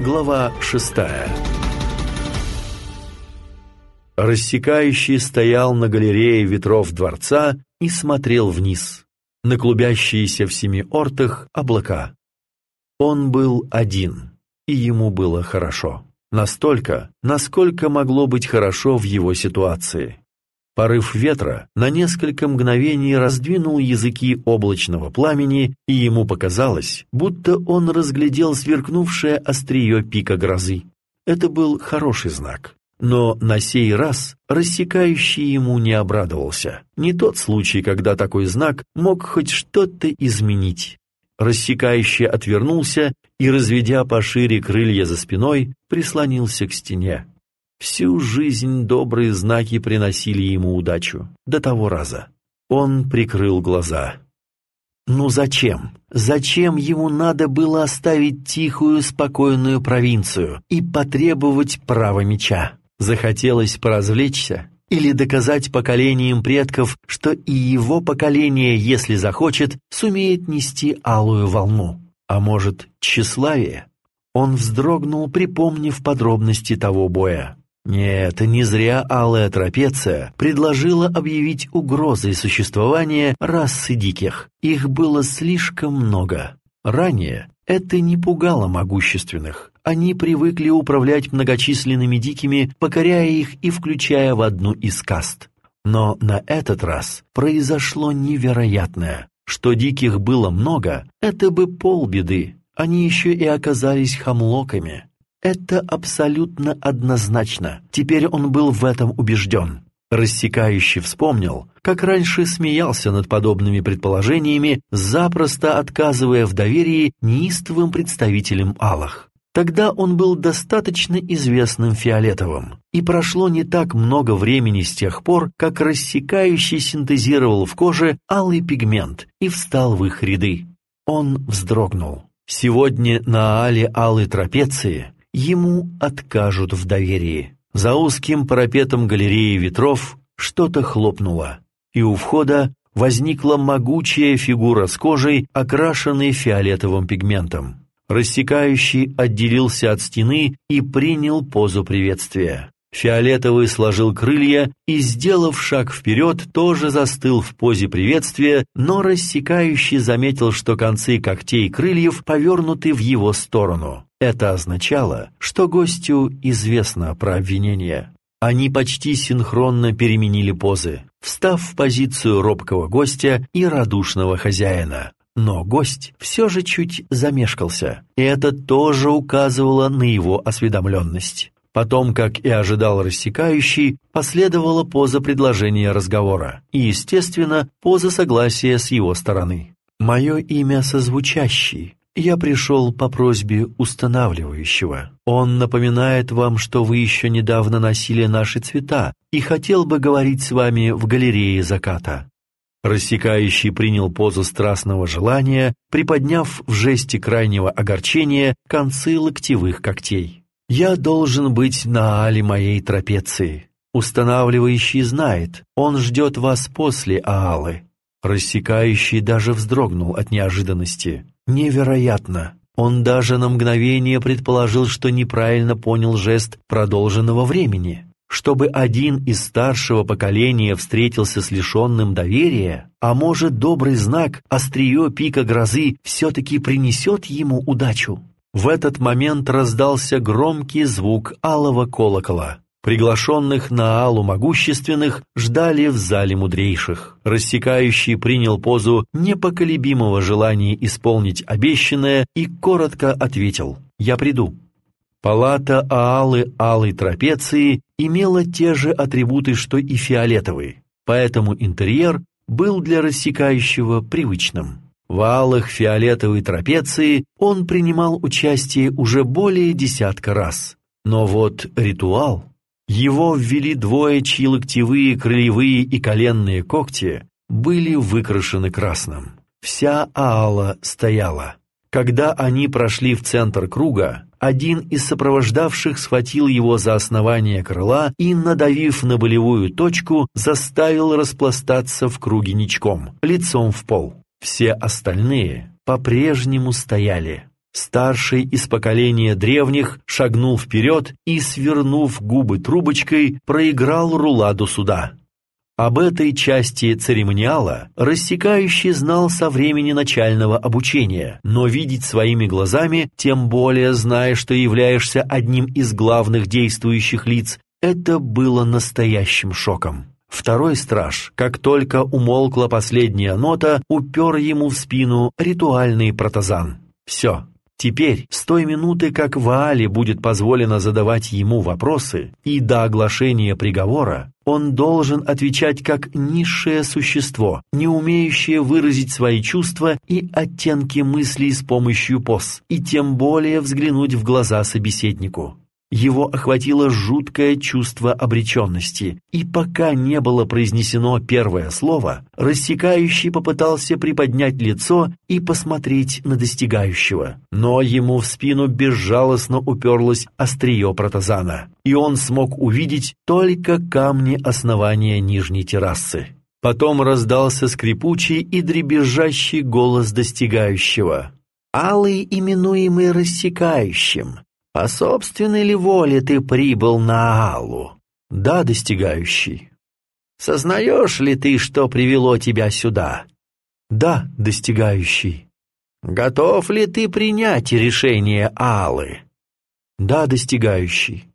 Глава шестая Рассекающий стоял на галерее ветров дворца и смотрел вниз, на клубящиеся в семи ортах облака. Он был один, и ему было хорошо. Настолько, насколько могло быть хорошо в его ситуации. Порыв ветра на несколько мгновений раздвинул языки облачного пламени, и ему показалось, будто он разглядел сверкнувшее острие пика грозы. Это был хороший знак. Но на сей раз рассекающий ему не обрадовался. Не тот случай, когда такой знак мог хоть что-то изменить. Рассекающий отвернулся и, разведя пошире крылья за спиной, прислонился к стене. Всю жизнь добрые знаки приносили ему удачу. До того раза. Он прикрыл глаза. Ну зачем? Зачем ему надо было оставить тихую, спокойную провинцию и потребовать права меча? Захотелось поразвлечься? Или доказать поколениям предков, что и его поколение, если захочет, сумеет нести алую волну? А может, тщеславие? Он вздрогнул, припомнив подробности того боя. Нет, не зря Алая Трапеция предложила объявить угрозой существования расы диких. Их было слишком много. Ранее это не пугало могущественных. Они привыкли управлять многочисленными дикими, покоряя их и включая в одну из каст. Но на этот раз произошло невероятное. Что диких было много, это бы полбеды. Они еще и оказались хамлоками. Это абсолютно однозначно. Теперь он был в этом убежден. Рассекающий вспомнил, как раньше смеялся над подобными предположениями, запросто отказывая в доверии неистовым представителям Аллах. Тогда он был достаточно известным фиолетовым, и прошло не так много времени с тех пор, как рассекающий синтезировал в коже алый пигмент и встал в их ряды. Он вздрогнул. Сегодня на але алой трапеции ему откажут в доверии. За узким парапетом галереи ветров что-то хлопнуло, и у входа возникла могучая фигура с кожей, окрашенной фиолетовым пигментом. Рассекающий отделился от стены и принял позу приветствия. Фиолетовый сложил крылья и, сделав шаг вперед, тоже застыл в позе приветствия, но рассекающий заметил, что концы когтей крыльев повернуты в его сторону. Это означало, что гостю известно про обвинение. Они почти синхронно переменили позы, встав в позицию робкого гостя и радушного хозяина. Но гость все же чуть замешкался, и это тоже указывало на его осведомленность. Потом, как и ожидал рассекающий, последовала поза предложения разговора и, естественно, поза согласия с его стороны. «Мое имя созвучащий. Я пришел по просьбе устанавливающего. Он напоминает вам, что вы еще недавно носили наши цвета и хотел бы говорить с вами в галерее заката». Рассекающий принял позу страстного желания, приподняв в жесте крайнего огорчения концы локтевых когтей. Я должен быть на али моей трапеции. Устанавливающий знает, он ждет вас после аалы. Рассекающий даже вздрогнул от неожиданности. Невероятно! Он даже на мгновение предположил, что неправильно понял жест продолженного времени. Чтобы один из старшего поколения встретился с лишенным доверия, а может добрый знак, острие пика грозы все-таки принесет ему удачу. В этот момент раздался громкий звук алого колокола. Приглашенных на алу могущественных ждали в зале мудрейших. Рассекающий принял позу непоколебимого желания исполнить обещанное и коротко ответил «Я приду». Палата Аалы Алой Трапеции имела те же атрибуты, что и фиолетовый, поэтому интерьер был для рассекающего привычным. В алых фиолетовой трапеции он принимал участие уже более десятка раз. Но вот ритуал... Его ввели двое, чьи локтевые, крыльевые и коленные когти были выкрашены красным. Вся Аала стояла. Когда они прошли в центр круга, один из сопровождавших схватил его за основание крыла и, надавив на болевую точку, заставил распластаться в круге ничком, лицом в пол. Все остальные по-прежнему стояли. Старший из поколения древних шагнул вперед и, свернув губы трубочкой, проиграл руладу суда. Об этой части церемониала рассекающий знал со времени начального обучения, но видеть своими глазами, тем более зная, что являешься одним из главных действующих лиц, это было настоящим шоком. Второй страж, как только умолкла последняя нота, упер ему в спину ритуальный протазан. Все, Теперь, с той минуты, как Ваале будет позволено задавать ему вопросы, и до оглашения приговора, он должен отвечать как низшее существо, не умеющее выразить свои чувства и оттенки мыслей с помощью поз, и тем более взглянуть в глаза собеседнику. Его охватило жуткое чувство обреченности, и пока не было произнесено первое слово, рассекающий попытался приподнять лицо и посмотреть на достигающего. Но ему в спину безжалостно уперлось острие протазана, и он смог увидеть только камни основания нижней террасы. Потом раздался скрипучий и дребезжащий голос достигающего. «Алый, именуемый рассекающим, по собственной ли воле ты прибыл на Аллу? Да, достигающий. Сознаешь ли ты, что привело тебя сюда? Да, достигающий. Готов ли ты принять решение Аллы? Да, достигающий.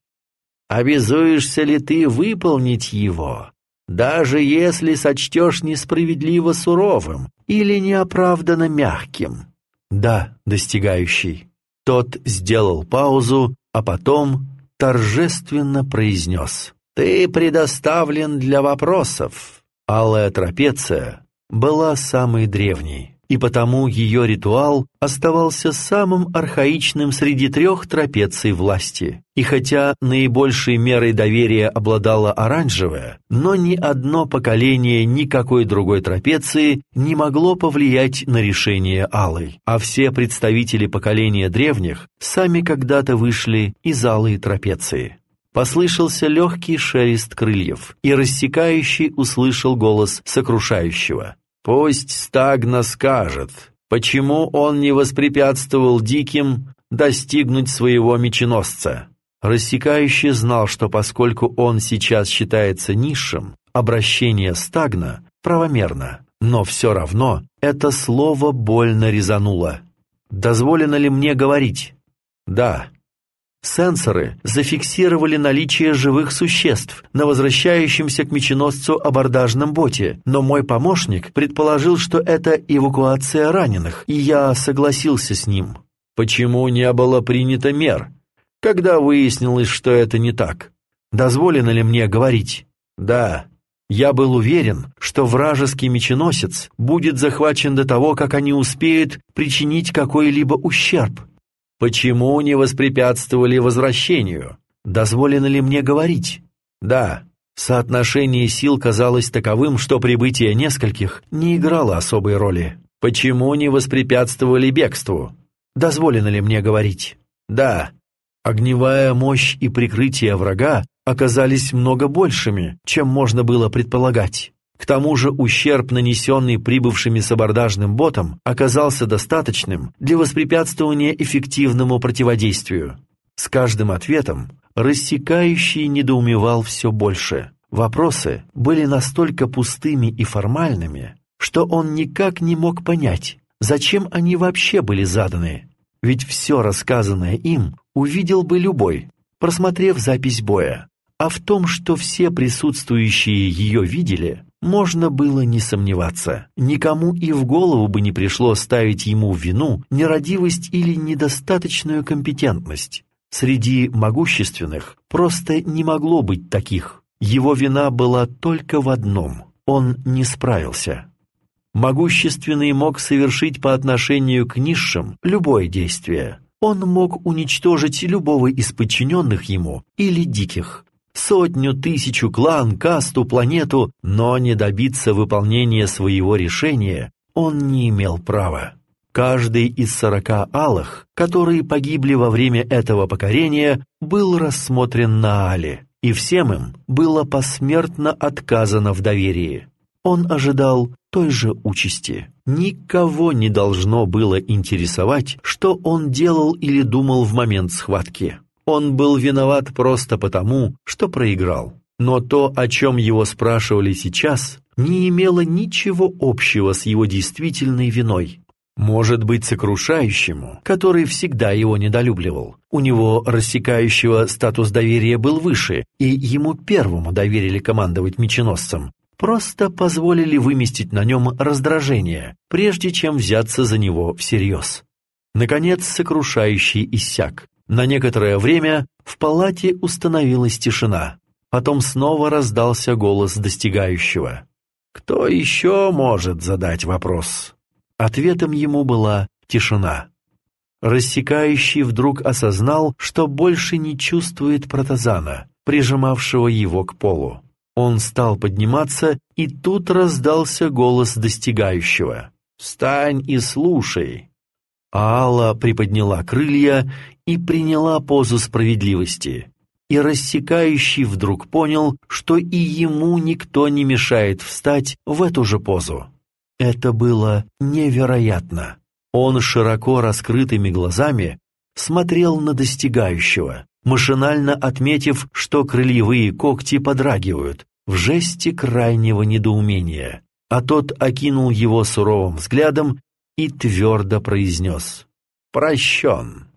Обязуешься ли ты выполнить его, даже если сочтешь несправедливо суровым или неоправданно мягким? Да, достигающий. Тот сделал паузу, а потом торжественно произнес. «Ты предоставлен для вопросов». Алая трапеция была самой древней и потому ее ритуал оставался самым архаичным среди трех трапеций власти. И хотя наибольшей мерой доверия обладала оранжевая, но ни одно поколение никакой другой трапеции не могло повлиять на решение алой, а все представители поколения древних сами когда-то вышли из алой трапеции. Послышался легкий шелест крыльев, и рассекающий услышал голос сокрушающего. Пусть Стагна скажет, почему он не воспрепятствовал диким достигнуть своего меченосца. Рассекающий знал, что поскольку он сейчас считается низшим, обращение Стагна правомерно, но все равно это слово больно резануло. «Дозволено ли мне говорить?» «Да», Сенсоры зафиксировали наличие живых существ на возвращающемся к меченосцу абордажном боте, но мой помощник предположил, что это эвакуация раненых, и я согласился с ним. Почему не было принято мер? Когда выяснилось, что это не так? Дозволено ли мне говорить? Да. Я был уверен, что вражеский меченосец будет захвачен до того, как они успеют причинить какой-либо ущерб. Почему не воспрепятствовали возвращению? Дозволено ли мне говорить? Да, соотношение сил казалось таковым, что прибытие нескольких не играло особой роли. Почему не воспрепятствовали бегству? Дозволено ли мне говорить? Да, огневая мощь и прикрытие врага оказались много большими, чем можно было предполагать. К тому же ущерб, нанесенный прибывшими с абордажным ботом, оказался достаточным для воспрепятствования эффективному противодействию. С каждым ответом рассекающий недоумевал все больше. Вопросы были настолько пустыми и формальными, что он никак не мог понять, зачем они вообще были заданы. Ведь все рассказанное им увидел бы любой, просмотрев запись боя. А в том, что все присутствующие ее видели, можно было не сомневаться. Никому и в голову бы не пришло ставить ему вину нерадивость или недостаточную компетентность. Среди могущественных просто не могло быть таких. Его вина была только в одном – он не справился. Могущественный мог совершить по отношению к низшим любое действие. Он мог уничтожить любого из подчиненных ему или диких сотню, тысячу, клан, касту, планету, но не добиться выполнения своего решения он не имел права. Каждый из сорока алых, которые погибли во время этого покорения, был рассмотрен на Але, и всем им было посмертно отказано в доверии. Он ожидал той же участи. Никого не должно было интересовать, что он делал или думал в момент схватки. Он был виноват просто потому, что проиграл. Но то, о чем его спрашивали сейчас, не имело ничего общего с его действительной виной. Может быть, сокрушающему, который всегда его недолюбливал. У него рассекающего статус доверия был выше, и ему первому доверили командовать меченосцем. Просто позволили выместить на нем раздражение, прежде чем взяться за него всерьез. Наконец, сокрушающий иссяк. На некоторое время в палате установилась тишина. Потом снова раздался голос достигающего. «Кто еще может задать вопрос?» Ответом ему была тишина. Рассекающий вдруг осознал, что больше не чувствует протазана, прижимавшего его к полу. Он стал подниматься, и тут раздался голос достигающего. «Встань и слушай!» Алла приподняла крылья и приняла позу справедливости. И рассекающий вдруг понял, что и ему никто не мешает встать в эту же позу. Это было невероятно. Он широко раскрытыми глазами смотрел на достигающего, машинально отметив, что крыльевые когти подрагивают, в жесте крайнего недоумения. А тот окинул его суровым взглядом и твердо произнес «Прощен».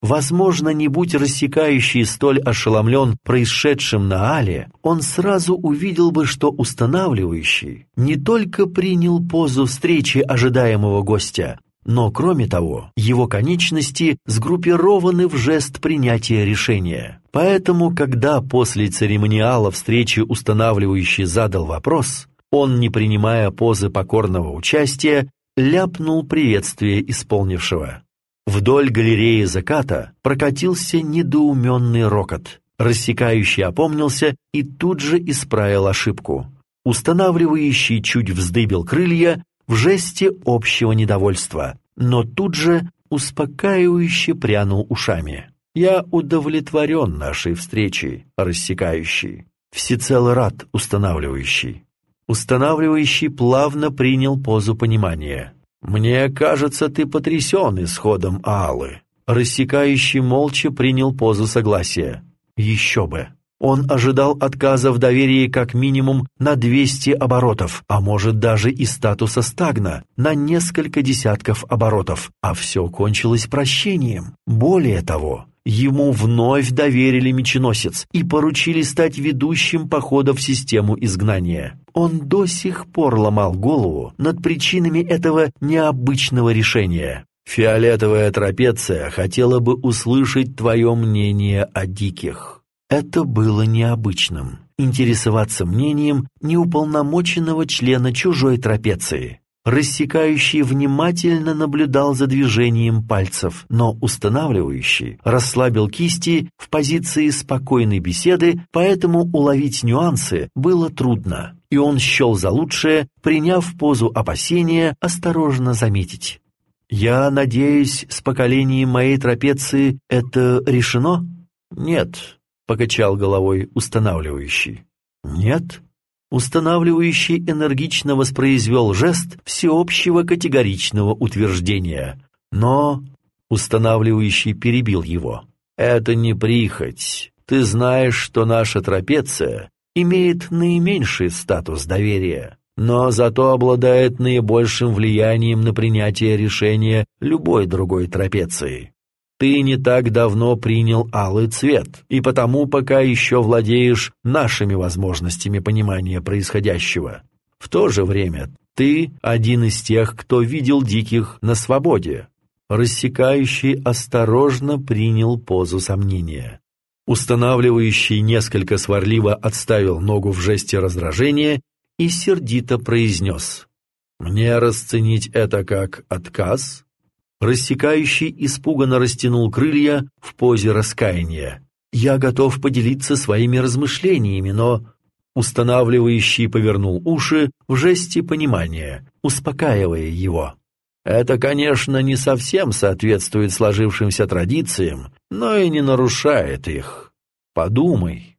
Возможно, не будь рассекающий столь ошеломлен происшедшим на Але, он сразу увидел бы, что устанавливающий не только принял позу встречи ожидаемого гостя, но, кроме того, его конечности сгруппированы в жест принятия решения. Поэтому, когда после церемониала встречи устанавливающий задал вопрос, он, не принимая позы покорного участия, ляпнул приветствие исполнившего. Вдоль галереи заката прокатился недоуменный рокот. Рассекающий опомнился и тут же исправил ошибку. Устанавливающий чуть вздыбил крылья в жесте общего недовольства, но тут же успокаивающе прянул ушами. «Я удовлетворен нашей встречей, рассекающий, всецело рад устанавливающий». Устанавливающий плавно принял позу понимания. «Мне кажется, ты потрясен исходом Аалы». Рассекающий молча принял позу согласия. «Еще бы». Он ожидал отказа в доверии как минимум на 200 оборотов, а может даже и статуса стагна на несколько десятков оборотов, а все кончилось прощением. Более того, ему вновь доверили меченосец и поручили стать ведущим похода в систему изгнания. Он до сих пор ломал голову над причинами этого необычного решения. «Фиолетовая трапеция хотела бы услышать твое мнение о диких». Это было необычным – интересоваться мнением неуполномоченного члена чужой трапеции. Рассекающий внимательно наблюдал за движением пальцев, но устанавливающий расслабил кисти в позиции спокойной беседы, поэтому уловить нюансы было трудно, и он счел за лучшее, приняв позу опасения, осторожно заметить. «Я надеюсь, с поколением моей трапеции это решено?» «Нет», — покачал головой устанавливающий. «Нет?» Устанавливающий энергично воспроизвел жест всеобщего категоричного утверждения, но устанавливающий перебил его. «Это не прихоть. Ты знаешь, что наша трапеция имеет наименьший статус доверия, но зато обладает наибольшим влиянием на принятие решения любой другой трапеции. Ты не так давно принял алый цвет, и потому пока еще владеешь нашими возможностями понимания происходящего. В то же время ты один из тех, кто видел диких на свободе. Рассекающий осторожно принял позу сомнения. Устанавливающий несколько сварливо отставил ногу в жесте раздражения и сердито произнес. «Мне расценить это как отказ?» Рассекающий испуганно растянул крылья в позе раскаяния. «Я готов поделиться своими размышлениями, но...» Устанавливающий повернул уши в жесте понимания, успокаивая его. «Это, конечно, не совсем соответствует сложившимся традициям, но и не нарушает их. Подумай».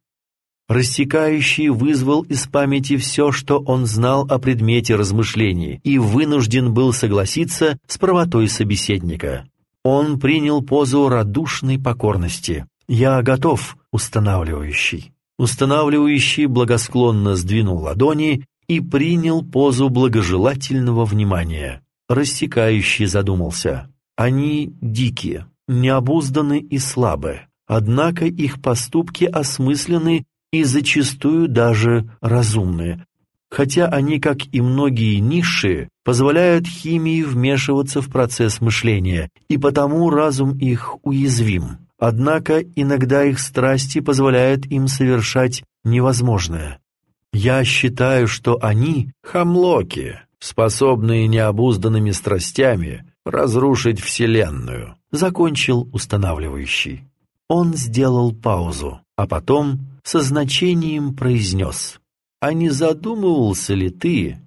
Рассекающий вызвал из памяти все, что он знал о предмете размышлений, и вынужден был согласиться с правотой собеседника. Он принял позу радушной покорности. «Я готов, устанавливающий». Устанавливающий благосклонно сдвинул ладони и принял позу благожелательного внимания. Рассекающий задумался. Они дикие, необузданы и слабы, однако их поступки осмысленны и зачастую даже разумны, хотя они, как и многие низшие, позволяют химии вмешиваться в процесс мышления, и потому разум их уязвим. Однако иногда их страсти позволяют им совершать невозможное. Я считаю, что они — хамлоки, способные необузданными страстями разрушить Вселенную, закончил устанавливающий. Он сделал паузу, а потом со значением произнес. «А не задумывался ли ты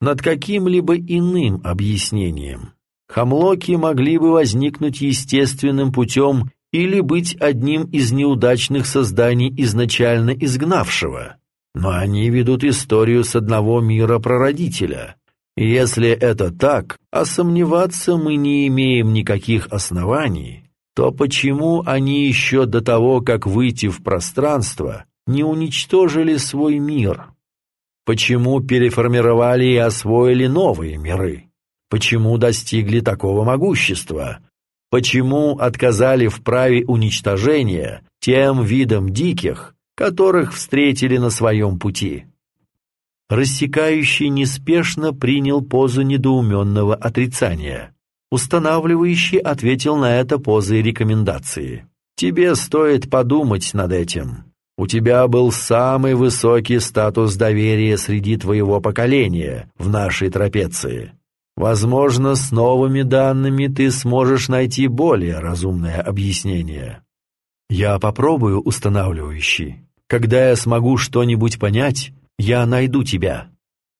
над каким-либо иным объяснением? Хамлоки могли бы возникнуть естественным путем или быть одним из неудачных созданий изначально изгнавшего. Но они ведут историю с одного мира прародителя. Если это так, а сомневаться мы не имеем никаких оснований, то почему они еще до того, как выйти в пространство, не уничтожили свой мир? Почему переформировали и освоили новые миры? Почему достигли такого могущества? Почему отказали в праве уничтожения тем видам диких, которых встретили на своем пути? Рассекающий неспешно принял позу недоуменного отрицания. Устанавливающий ответил на это позой рекомендации. «Тебе стоит подумать над этим. У тебя был самый высокий статус доверия среди твоего поколения в нашей трапеции. Возможно, с новыми данными ты сможешь найти более разумное объяснение. Я попробую, устанавливающий. Когда я смогу что-нибудь понять, я найду тебя.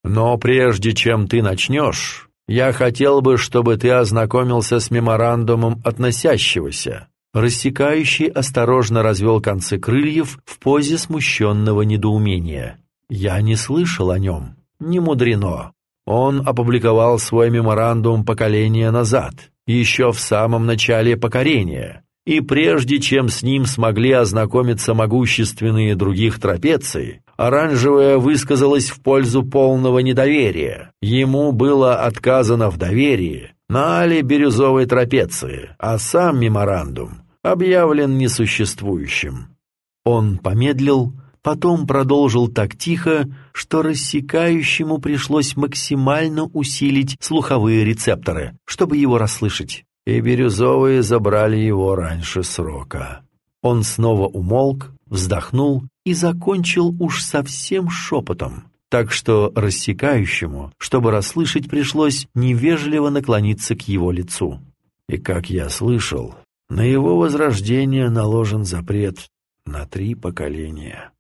Но прежде чем ты начнешь, я хотел бы, чтобы ты ознакомился с меморандумом относящегося Рассекающий осторожно развел концы крыльев в позе смущенного недоумения. «Я не слышал о нем. Не мудрено. Он опубликовал свой меморандум поколения назад, еще в самом начале покорения. И прежде чем с ним смогли ознакомиться могущественные других трапеции, оранжевая высказалась в пользу полного недоверия. Ему было отказано в доверии, на али бирюзовой трапеции, а сам меморандум объявлен несуществующим. Он помедлил, потом продолжил так тихо, что рассекающему пришлось максимально усилить слуховые рецепторы, чтобы его расслышать. И бирюзовые забрали его раньше срока. Он снова умолк, вздохнул и закончил уж совсем шепотом так что рассекающему, чтобы расслышать, пришлось невежливо наклониться к его лицу. И, как я слышал, на его возрождение наложен запрет на три поколения.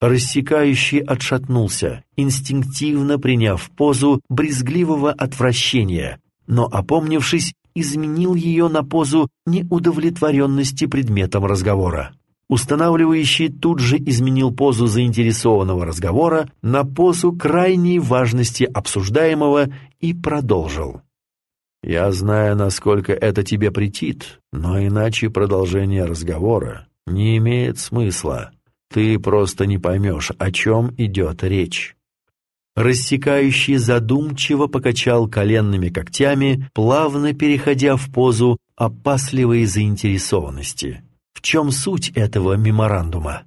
Рассекающий отшатнулся, инстинктивно приняв позу брезгливого отвращения, но, опомнившись, изменил ее на позу неудовлетворенности предметом разговора. Устанавливающий тут же изменил позу заинтересованного разговора на позу крайней важности обсуждаемого и продолжил. «Я знаю, насколько это тебе претит, но иначе продолжение разговора не имеет смысла. Ты просто не поймешь, о чем идет речь». Рассекающий задумчиво покачал коленными когтями, плавно переходя в позу опасливой заинтересованности. В чем суть этого меморандума?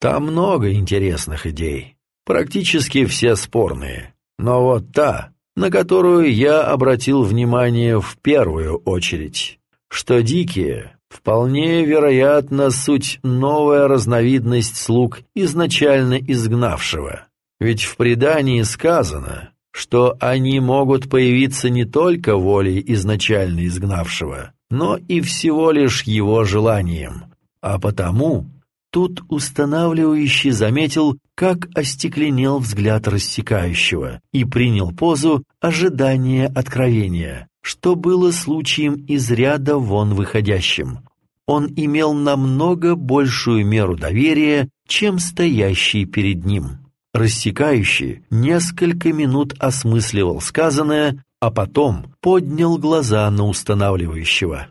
Там много интересных идей, практически все спорные. Но вот та, на которую я обратил внимание в первую очередь, что дикие, вполне вероятно, суть новая разновидность слуг изначально изгнавшего. Ведь в предании сказано, что они могут появиться не только волей изначально изгнавшего, но и всего лишь его желанием. А потому тут устанавливающий заметил, как остекленел взгляд рассекающего и принял позу ожидания откровения, что было случаем из ряда вон выходящим. Он имел намного большую меру доверия, чем стоящий перед ним. Рассекающий несколько минут осмысливал сказанное, а потом поднял глаза на устанавливающего.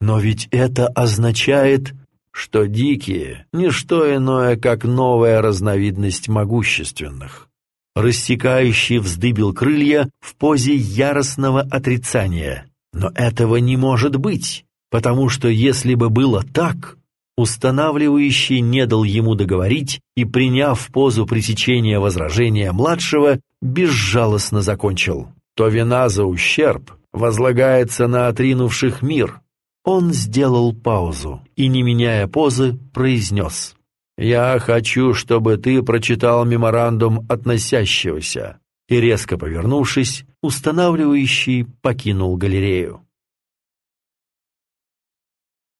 «Но ведь это означает, что дикие — не что иное, как новая разновидность могущественных». Рассекающий вздыбил крылья в позе яростного отрицания. «Но этого не может быть, потому что если бы было так, Устанавливающий не дал ему договорить и, приняв позу пресечения возражения младшего, безжалостно закончил. То вина за ущерб возлагается на отринувших мир. Он сделал паузу и, не меняя позы, произнес. «Я хочу, чтобы ты прочитал меморандум относящегося». И, резко повернувшись, устанавливающий покинул галерею.